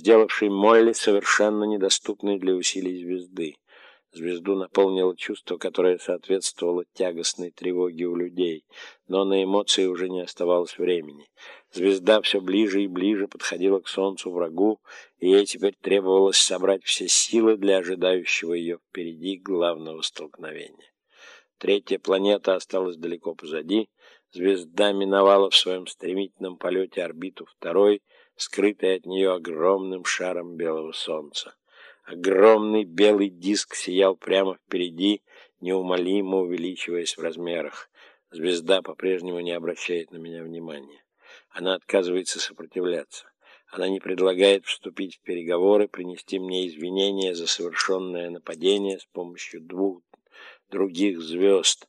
сделавший Молли совершенно недоступной для усилий звезды. Звезду наполнило чувство, которое соответствовало тягостной тревоге у людей, но на эмоции уже не оставалось времени. Звезда все ближе и ближе подходила к солнцу врагу, и ей теперь требовалось собрать все силы для ожидающего ее впереди главного столкновения. Третья планета осталась далеко позади, звезда миновала в своем стремительном полете орбиту второй, скрытой от нее огромным шаром белого солнца. Огромный белый диск сиял прямо впереди, неумолимо увеличиваясь в размерах. Звезда по-прежнему не обращает на меня внимания. Она отказывается сопротивляться. Она не предлагает вступить в переговоры, принести мне извинения за совершенное нападение с помощью двух других звезд.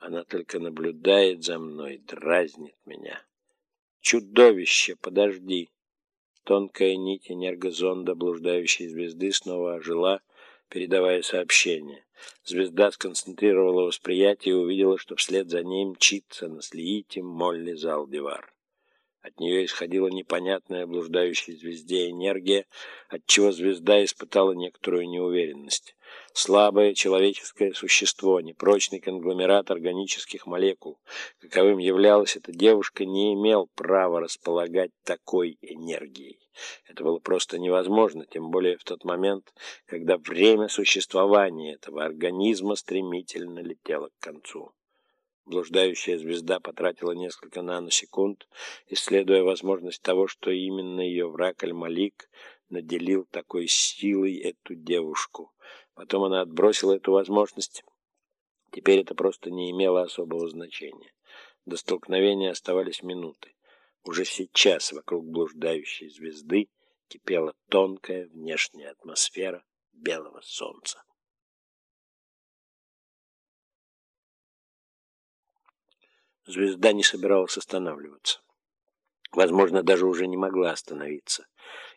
Она только наблюдает за мной, дразнит меня. Чудовище, подожди! Тонкая нить энергозонда блуждающей звезды снова ожила, передавая сообщение. Звезда сконцентрировала восприятие и увидела, что вслед за ней мчится на слиите Молли Залдивар. От нее исходила непонятная блуждающей звезде энергия, отчего звезда испытала некоторую неуверенность. Слабое человеческое существо, непрочный конгломерат органических молекул, каковым являлась эта девушка, не имел права располагать такой энергией. Это было просто невозможно, тем более в тот момент, когда время существования этого организма стремительно летело к концу. Блуждающая звезда потратила несколько наносекунд, исследуя возможность того, что именно ее враг Аль-Малик наделил такой силой эту девушку. Потом она отбросила эту возможность. Теперь это просто не имело особого значения. До столкновения оставались минуты. Уже сейчас вокруг блуждающей звезды кипела тонкая внешняя атмосфера белого солнца. Звезда не собиралась останавливаться. Возможно, даже уже не могла остановиться.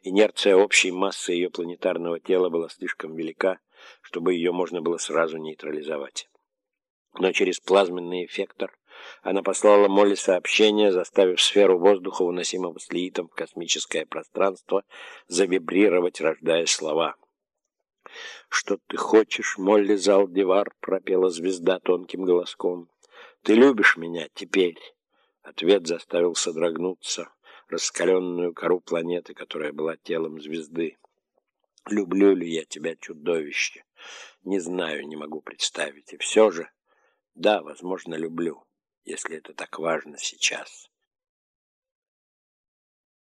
Инерция общей массы ее планетарного тела была слишком велика, чтобы ее можно было сразу нейтрализовать. Но через плазменный эффектор она послала Молли сообщение, заставив сферу воздуха, уносимого слиитом в космическое пространство, завибрировать, рождая слова. «Что ты хочешь, Молли Залдивар?» — пропела звезда тонким голоском. «Ты любишь меня теперь?» Ответ заставил содрогнуться раскаленную кору планеты, которая была телом звезды. Люблю ли я тебя, чудовище? Не знаю, не могу представить. И все же, да, возможно, люблю, если это так важно сейчас.